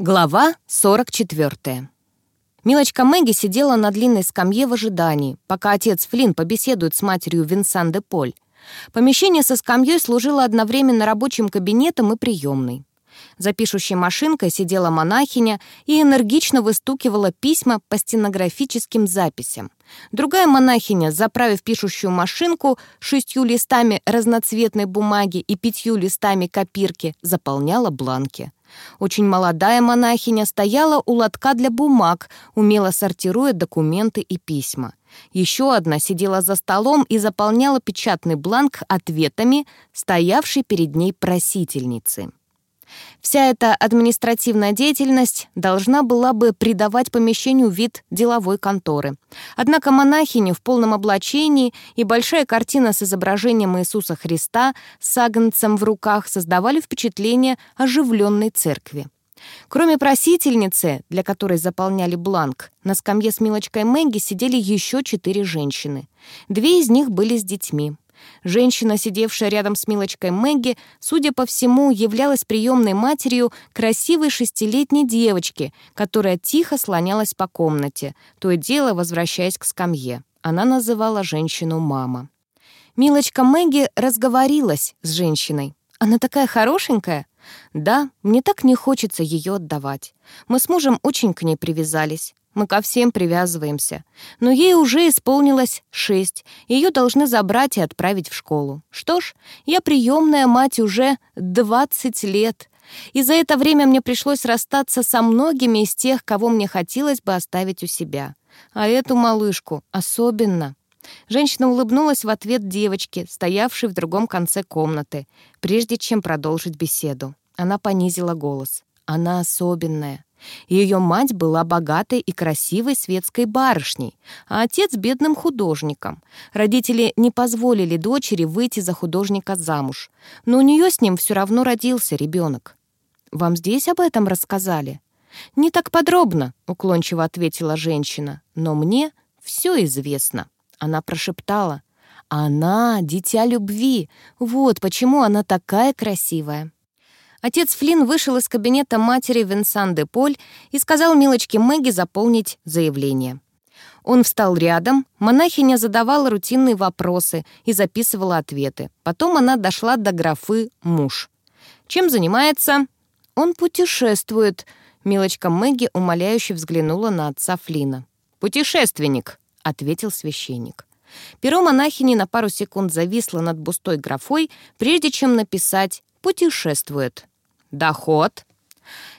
Глава 44. Милочка Мэгги сидела на длинной скамье в ожидании, пока отец Флинн побеседует с матерью Винсан де Поль. Помещение со скамьей служило одновременно рабочим кабинетом и приемной. За пишущей машинкой сидела монахиня и энергично выстукивала письма по стенографическим записям. Другая монахиня, заправив пишущую машинку шестью листами разноцветной бумаги и пятью листами копирки, заполняла бланки. Очень молодая монахиня стояла у лотка для бумаг, умело сортируя документы и письма. Еще одна сидела за столом и заполняла печатный бланк ответами стоявшей перед ней просительницы. Вся эта административная деятельность должна была бы придавать помещению вид деловой конторы. Однако монахини в полном облачении и большая картина с изображением Иисуса Христа с агнцем в руках создавали впечатление оживленной церкви. Кроме просительницы, для которой заполняли бланк, на скамье с Милочкой Мэгги сидели еще четыре женщины. Две из них были с детьми. Женщина, сидевшая рядом с Милочкой Мэгги, судя по всему, являлась приемной матерью красивой шестилетней девочки, которая тихо слонялась по комнате, то и дело возвращаясь к скамье. Она называла женщину «мама». Милочка Мэгги разговорилась с женщиной. «Она такая хорошенькая!» «Да, мне так не хочется ее отдавать. Мы с мужем очень к ней привязались. Мы ко всем привязываемся. Но ей уже исполнилось шесть. Ее должны забрать и отправить в школу. Что ж, я приемная мать уже 20 лет. И за это время мне пришлось расстаться со многими из тех, кого мне хотелось бы оставить у себя. А эту малышку особенно. Женщина улыбнулась в ответ девочке, стоявшей в другом конце комнаты, прежде чем продолжить беседу. Она понизила голос. Она особенная. Ее мать была богатой и красивой светской барышней, а отец — бедным художником. Родители не позволили дочери выйти за художника замуж, но у нее с ним все равно родился ребенок. «Вам здесь об этом рассказали?» «Не так подробно», — уклончиво ответила женщина, «но мне все известно». Она прошептала. «Она — дитя любви. Вот почему она такая красивая». Отец Флинн вышел из кабинета матери Винсан де Поль и сказал милочке Мэгги заполнить заявление. Он встал рядом, монахиня задавала рутинные вопросы и записывала ответы. Потом она дошла до графы «муж». «Чем занимается?» «Он путешествует», — милочка Мэгги умоляюще взглянула на отца Флина. «Путешественник», — ответил священник. Перо монахини на пару секунд зависло над пустой графой, прежде чем написать «путешествует». Доход?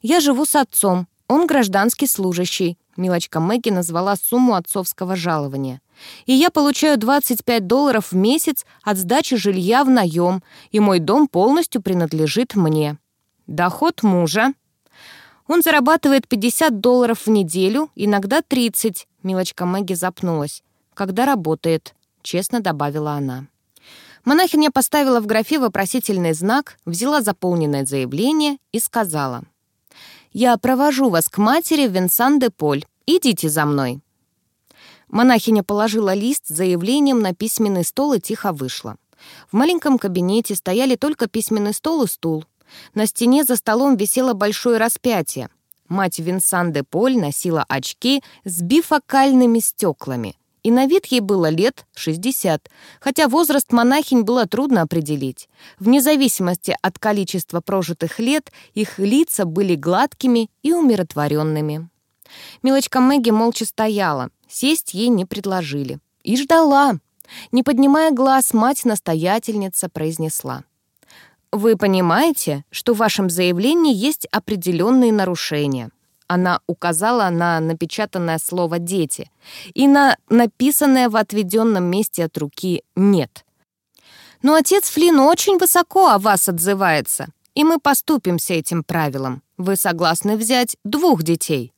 Я живу с отцом. Он гражданский служащий. Милочка Мэгги назвала сумму отцовского жалования. И я получаю 25 долларов в месяц от сдачи жилья в наем, и мой дом полностью принадлежит мне. Доход мужа. Он зарабатывает 50 долларов в неделю, иногда 30. Милочка Мэгги запнулась. Когда работает, честно добавила она. Монахиня поставила в графе вопросительный знак, взяла заполненное заявление и сказала. «Я провожу вас к матери Винсан де Поль. Идите за мной». Монахиня положила лист с заявлением на письменный стол и тихо вышла. В маленьком кабинете стояли только письменный стол и стул. На стене за столом висело большое распятие. Мать Винсан де Поль носила очки с бифокальными стеклами и на вид ей было лет 60, хотя возраст монахинь было трудно определить. Вне зависимости от количества прожитых лет их лица были гладкими и умиротворенными. Милочка Мэгги молча стояла, сесть ей не предложили. И ждала. Не поднимая глаз, мать-настоятельница произнесла. «Вы понимаете, что в вашем заявлении есть определенные нарушения?» Она указала на напечатанное слово «дети» и на написанное в отведенном месте от руки «нет». Но отец Флинн очень высоко о вас отзывается, и мы поступимся этим правилом. Вы согласны взять двух детей?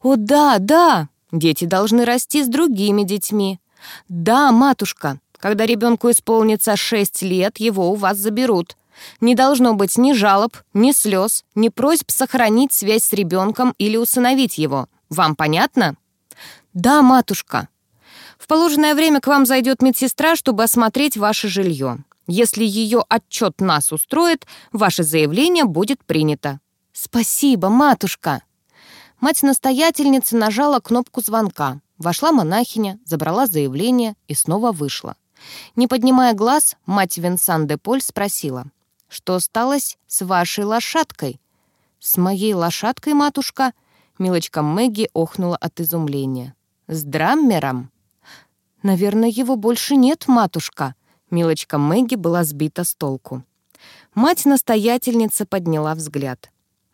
О, да, да, дети должны расти с другими детьми. Да, матушка, когда ребенку исполнится шесть лет, его у вас заберут. Не должно быть ни жалоб, ни слез, ни просьб сохранить связь с ребенком или усыновить его. Вам понятно? Да, матушка. В положенное время к вам зайдет медсестра, чтобы осмотреть ваше жилье. Если ее отчет нас устроит, ваше заявление будет принято. «Спасибо, матушка!» Мать-настоятельница нажала кнопку звонка. Вошла монахиня, забрала заявление и снова вышла. Не поднимая глаз, мать Винсан де Поль спросила, «Что сталось с вашей лошадкой?» «С моей лошадкой, матушка?» Милочка Мэгги охнула от изумления. «С драммером?» «Наверное, его больше нет, матушка». Милочка Мэгги была сбита с толку. Мать-настоятельница подняла взгляд.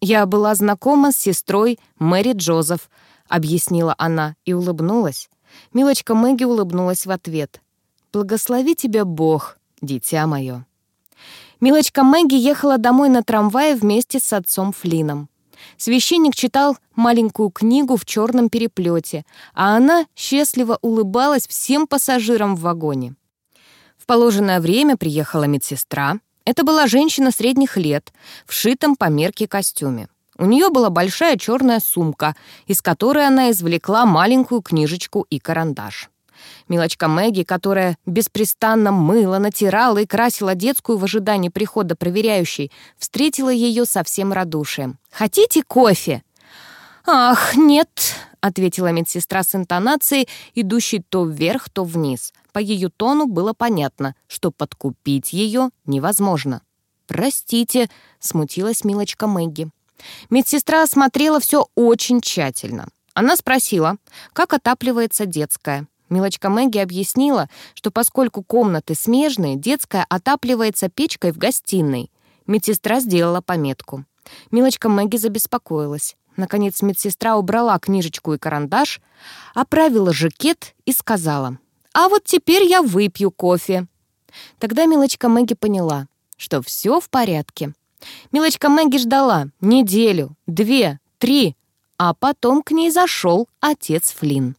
«Я была знакома с сестрой Мэри Джозеф», — объяснила она и улыбнулась. Милочка Мэгги улыбнулась в ответ. «Благослови тебя Бог, дитя мое». Милочка Мэгги ехала домой на трамвае вместе с отцом Флином. Священник читал маленькую книгу в черном переплете, а она счастливо улыбалась всем пассажирам в вагоне. В положенное время приехала медсестра, это была женщина средних лет, в шитом по мерке костюме. У нее была большая черная сумка, из которой она извлекла маленькую книжечку и карандаш. Милочка Мэгги, которая беспрестанно мыла, натирала и красила детскую в ожидании прихода проверяющей, встретила ее со всем радушием. «Хотите кофе?» «Ах, нет», — ответила медсестра с интонацией, идущей то вверх, то вниз. По ее тону было понятно, что подкупить ее невозможно. «Простите», — смутилась милочка Мэгги. Медсестра осмотрела все очень тщательно. Она спросила, как отапливается детская. Милочка Мэгги объяснила, что поскольку комнаты смежные, детская отапливается печкой в гостиной. Медсестра сделала пометку. Милочка Мэгги забеспокоилась. Наконец медсестра убрала книжечку и карандаш, оправила жакет и сказала, «А вот теперь я выпью кофе». Тогда милочка Мэгги поняла, что все в порядке. Милочка Мэгги ждала неделю, две, три, а потом к ней зашел отец Флинн.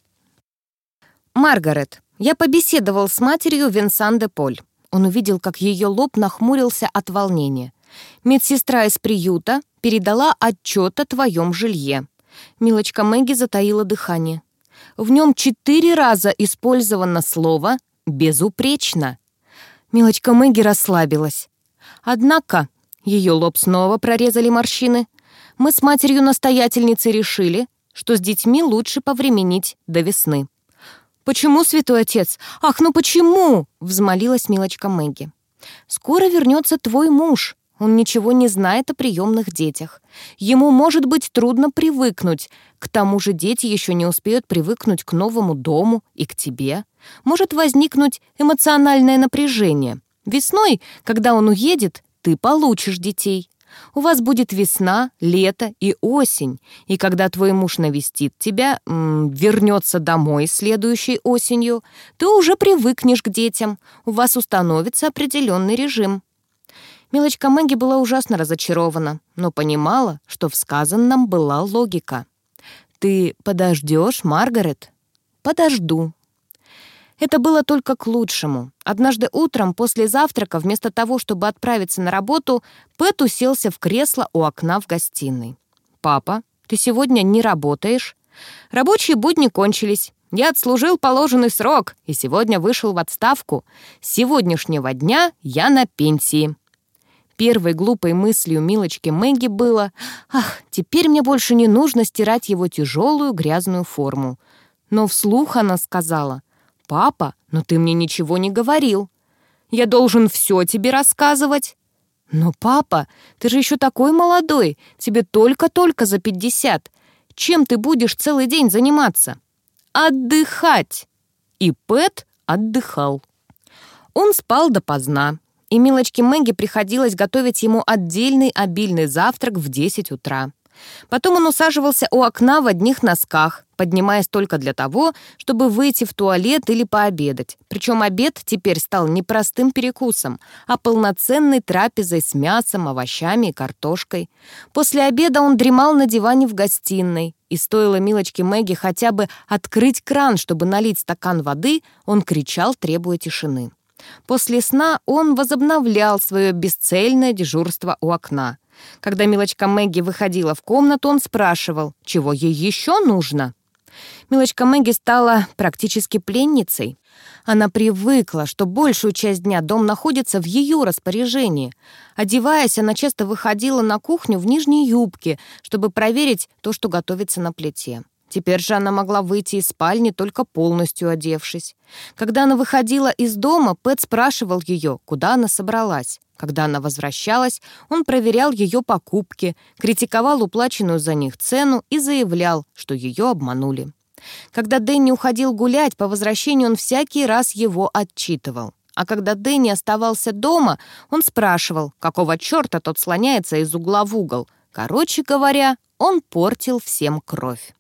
«Маргарет, я побеседовал с матерью Винсан де Поль». Он увидел, как ее лоб нахмурился от волнения. «Медсестра из приюта передала отчет о твоем жилье». Милочка Мэгги затаила дыхание. В нем четыре раза использовано слово «безупречно». Милочка Мэгги расслабилась. Однако ее лоб снова прорезали морщины. Мы с матерью-настоятельницей решили, что с детьми лучше повременить до весны. «Почему, святой отец? Ах, ну почему?» — взмолилась милочка Мэгги. «Скоро вернется твой муж. Он ничего не знает о приемных детях. Ему может быть трудно привыкнуть. К тому же дети еще не успеют привыкнуть к новому дому и к тебе. Может возникнуть эмоциональное напряжение. Весной, когда он уедет, ты получишь детей. У вас будет весна, лето и осень. И когда твой муж навестит тебя, вернется домой следующей осенью, ты уже привыкнешь к детям. У вас установится определенный режим. Милочка Мэгги была ужасно разочарована, но понимала, что в сказанном была логика. «Ты подождешь, Маргарет?» «Подожду». Это было только к лучшему. Однажды утром после завтрака, вместо того, чтобы отправиться на работу, Пэт уселся в кресло у окна в гостиной. «Папа, ты сегодня не работаешь?» «Рабочие будни кончились. Я отслужил положенный срок и сегодня вышел в отставку. С сегодняшнего дня я на пенсии». Первой глупой мыслью Милочки Мэгги было «Ах, теперь мне больше не нужно стирать его тяжелую грязную форму». Но вслух она сказала «Папа, но ты мне ничего не говорил. Я должен все тебе рассказывать». «Но, папа, ты же еще такой молодой, тебе только-только за пятьдесят. Чем ты будешь целый день заниматься?» «Отдыхать!» И Пэт отдыхал. Он спал допоздна, и милочке Мэгги приходилось готовить ему отдельный обильный завтрак в 10 утра. Потом он усаживался у окна в одних носках, поднимаясь только для того, чтобы выйти в туалет или пообедать. Причем обед теперь стал не простым перекусом, а полноценной трапезой с мясом, овощами и картошкой. После обеда он дремал на диване в гостиной, и стоило милочке Мэгги хотя бы открыть кран, чтобы налить стакан воды, он кричал, требуя тишины. После сна он возобновлял свое бесцельное дежурство у окна. Когда милочка Мэгги выходила в комнату, он спрашивал, чего ей еще нужно. Милочка Мэгги стала практически пленницей. Она привыкла, что большую часть дня дом находится в ее распоряжении. Одеваясь, она часто выходила на кухню в нижней юбке, чтобы проверить то, что готовится на плите. Теперь же она могла выйти из спальни, только полностью одевшись. Когда она выходила из дома, Пэт спрашивал ее, куда она собралась. Когда она возвращалась, он проверял ее покупки, критиковал уплаченную за них цену и заявлял, что ее обманули. Когда Дэнни уходил гулять, по возвращению он всякий раз его отчитывал. А когда Дэнни оставался дома, он спрашивал, какого черта тот слоняется из угла в угол. Короче говоря, он портил всем кровь.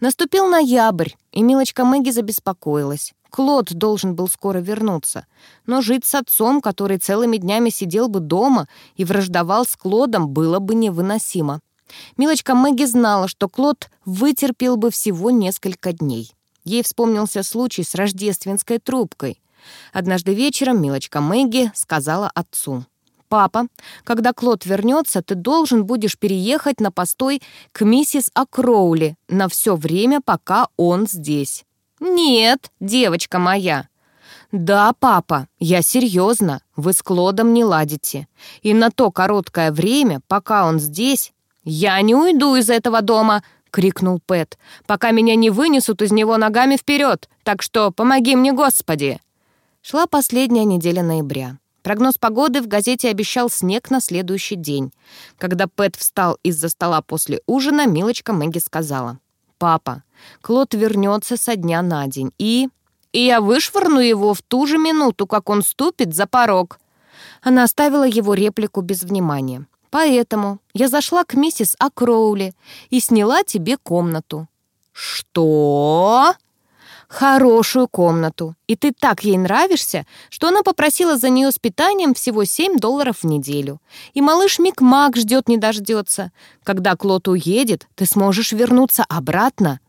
Наступил ноябрь, и милочка Мэгги забеспокоилась. Клод должен был скоро вернуться. Но жить с отцом, который целыми днями сидел бы дома и враждовал с Клодом, было бы невыносимо. Милочка Мэгги знала, что Клод вытерпел бы всего несколько дней. Ей вспомнился случай с рождественской трубкой. Однажды вечером милочка Мэгги сказала отцу. «Папа, когда Клод вернется, ты должен будешь переехать на постой к миссис Акроули на все время, пока он здесь». «Нет, девочка моя». «Да, папа, я серьезно, вы с Клодом не ладите. И на то короткое время, пока он здесь, я не уйду из этого дома», — крикнул Пэт, «пока меня не вынесут из него ногами вперед, так что помоги мне, Господи!» Шла последняя неделя ноября. Прогноз погоды в газете обещал снег на следующий день. Когда Пэт встал из-за стола после ужина, милочка Мэгги сказала. «Папа, Клод вернется со дня на день, и...» «И я вышвырну его в ту же минуту, как он ступит за порог». Она оставила его реплику без внимания. «Поэтому я зашла к миссис Акроули и сняла тебе комнату». «Что?» Хорошую комнату, и ты так ей нравишься, что она попросила за нее с питанием всего 7 долларов в неделю. И малыш Мик-Мак ждет не дождется. Когда Клод уедет, ты сможешь вернуться обратно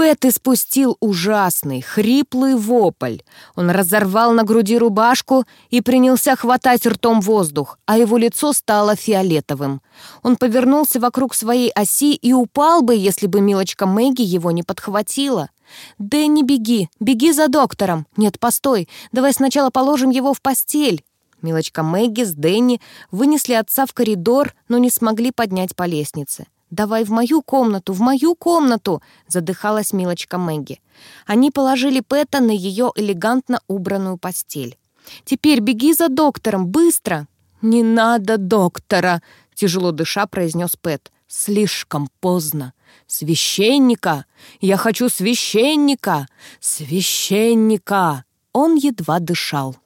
Пэт испустил ужасный, хриплый вопль. Он разорвал на груди рубашку и принялся хватать ртом воздух, а его лицо стало фиолетовым. Он повернулся вокруг своей оси и упал бы, если бы милочка Мэгги его не подхватила. «Дэнни, беги! Беги за доктором! Нет, постой! Давай сначала положим его в постель!» Милочка Мэгги с Дэнни вынесли отца в коридор, но не смогли поднять по лестнице. «Давай в мою комнату, в мою комнату!» — задыхалась милочка Мэгги. Они положили Пэта на ее элегантно убранную постель. «Теперь беги за доктором, быстро!» «Не надо доктора!» — тяжело дыша произнес Пэт. «Слишком поздно. Священника! Я хочу священника! Священника!» Он едва дышал.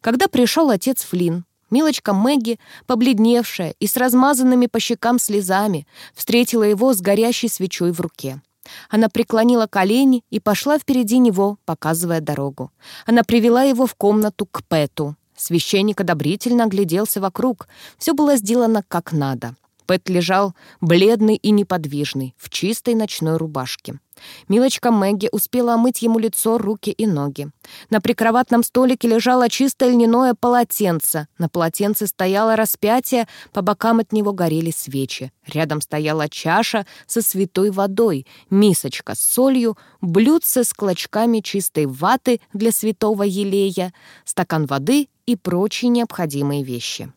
Когда пришел отец Флинн, Милочка Мэгги, побледневшая и с размазанными по щекам слезами, встретила его с горящей свечой в руке. Она преклонила колени и пошла впереди него, показывая дорогу. Она привела его в комнату к Пэту. Священник одобрительно огляделся вокруг. Все было сделано как надо. Пэт лежал бледный и неподвижный, в чистой ночной рубашке. Милочка Мэгги успела омыть ему лицо, руки и ноги. На прикроватном столике лежало чистое льняное полотенце. На полотенце стояло распятие, по бокам от него горели свечи. Рядом стояла чаша со святой водой, мисочка с солью, блюдце с клочками чистой ваты для святого елея, стакан воды и прочие необходимые вещи.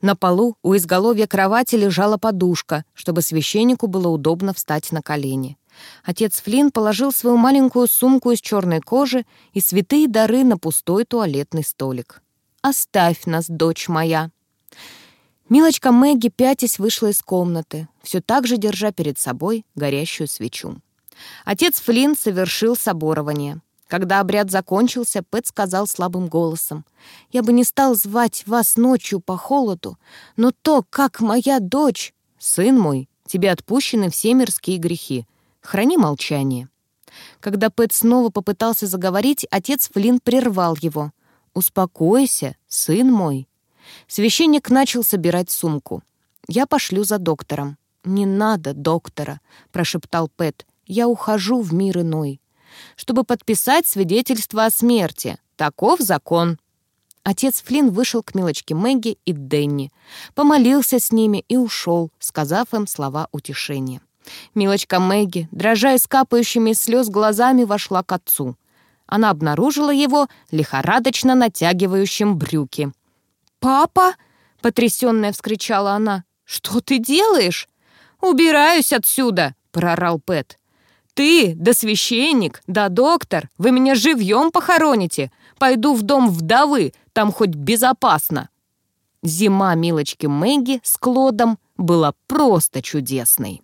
На полу у изголовья кровати лежала подушка, чтобы священнику было удобно встать на колени. Отец Флинн положил свою маленькую сумку из черной кожи и святые дары на пустой туалетный столик. «Оставь нас, дочь моя!» Милочка Мэгги пятясь вышла из комнаты, все так же держа перед собой горящую свечу. Отец Флинн совершил соборование. Когда обряд закончился, Пэт сказал слабым голосом, «Я бы не стал звать вас ночью по холоду, но то, как моя дочь...» «Сын мой, тебе отпущены все мирские грехи. Храни молчание». Когда Пэт снова попытался заговорить, отец Флинн прервал его. «Успокойся, сын мой». Священник начал собирать сумку. «Я пошлю за доктором». «Не надо доктора», — прошептал Пэт. «Я ухожу в мир иной» чтобы подписать свидетельство о смерти. Таков закон». Отец Флинн вышел к милочке Мэгги и Денни, помолился с ними и ушел, сказав им слова утешения. Милочка Мэгги, дрожа и с капающими слез глазами, вошла к отцу. Она обнаружила его лихорадочно натягивающим брюки. «Папа!» — потрясённая вскричала она. «Что ты делаешь?» «Убираюсь отсюда!» — прорал Пэт. «Ты, да священник, да доктор, вы меня живьем похороните. Пойду в дом вдовы, там хоть безопасно». Зима милочки Мэгги с Клодом была просто чудесной.